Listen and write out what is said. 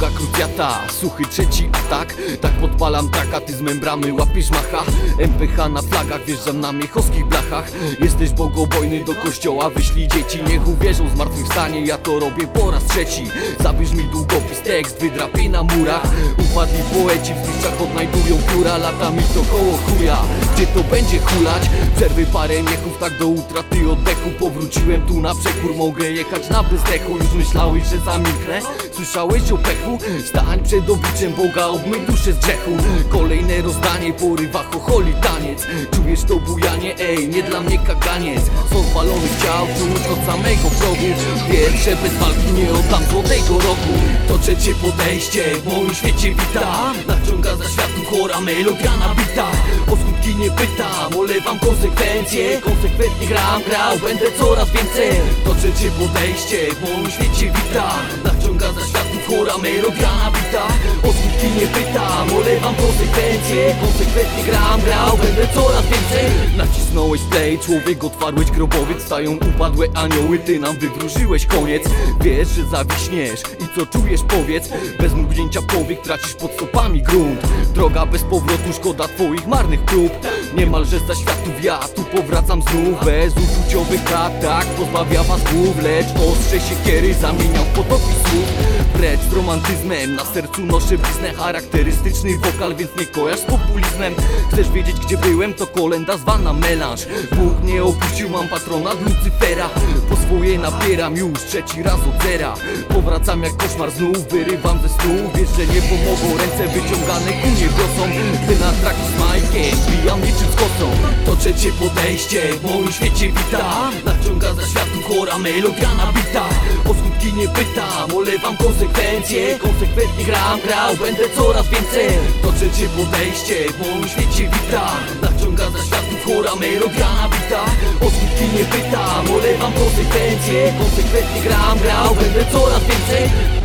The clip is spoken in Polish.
nadciąga krucjata Suchy trzeci atak Tak podpalam trakatyzmem bramy. Łapiesz macha MPH na flagach wjeżdżam na miechowskich blachach. Jesteś bogobojny do kościoła wyślij dzieci Niech uwierzą w zmartwychwstanie. Ja to robię po raz trzeci. Zabierz mi długopis tekst wydrapię na murach Upadli poeci w zniszczach odnajdują pióra Latami to koło chuja Gdzie to będzie hulać? Przerwy parę miechów tak do utraty oddechu Powróciłem tu na przekór Mogę jechać na bezdechu Już myślałeś, że zamilknę? Słyszałeś o pechu? Stań przed obliczem Boga Obmyj duszę z grzechu Kolejne rozdanie porywa chocholi taniec Czujesz to bujanie? Ej, nie dla mnie kaganiec Są spalonych ciał Czuć od samego progu. Wiesz, że bez walki nie oddam złotego roku. To trzecie podejście W moim świecie witam Naciąga za światów chora melodia nabita O skutki nie pytam Olewam konsekwencje. Konsekwentnie gram, grał Będę coraz więcej. To trzecie podejście W moim świecie witam Naciąga za światów chora melodia nabita O skutki nie pytam Olewam konsekwencje. Konsekwentnie gram, grał Będę coraz więcej Nacisnąłeś play Człowiek otwarłeś grobowiec. Stają upadłe anioły Ty nam wywróżyłeś koniec. Wiesz, że zawiśniesz I co czujesz powiedz. Bez mrugnięcia powiek tracisz pod stopami grunt. Droga bez powrotu szkoda twoich marnych prób Niemalże za światów ja tu powracam znów. Bez uczuciowych kat, tak pozbawia was głów. Lecz ostrze siekiery zamieniał w potoki słów. Precz z romantyzmem, na sercu noszę bliznę Charakterystyczny wokal, więc nie kojarz z populizmem. Chcesz wiedzieć gdzie byłem, to kolenda zwana melanż. Bóg mnie opuścił, mam patronat Lucyfera. Po swoje napieram już trzeci raz od zera. Powracam jak koszmar znów, wyrywam ze snu. Wiesz, że nie pomogą ręce wyciągane ku niebiosom. Gdy na traki z Majkiem, bijam kosą To trzecie podejście, w moim świecie witam Naciąga za światów chora melodia nabita O skutki nie pytam, olewam konsekwencje. Konsekwentnie gram, grał, będę coraz więcej. To trzecie podejście, w moim świecie witam Naciąga za światów chora melodia nabita O skutki nie pytam, olewam konsekwencje. Konsekwentnie gram, grał, będę coraz więcej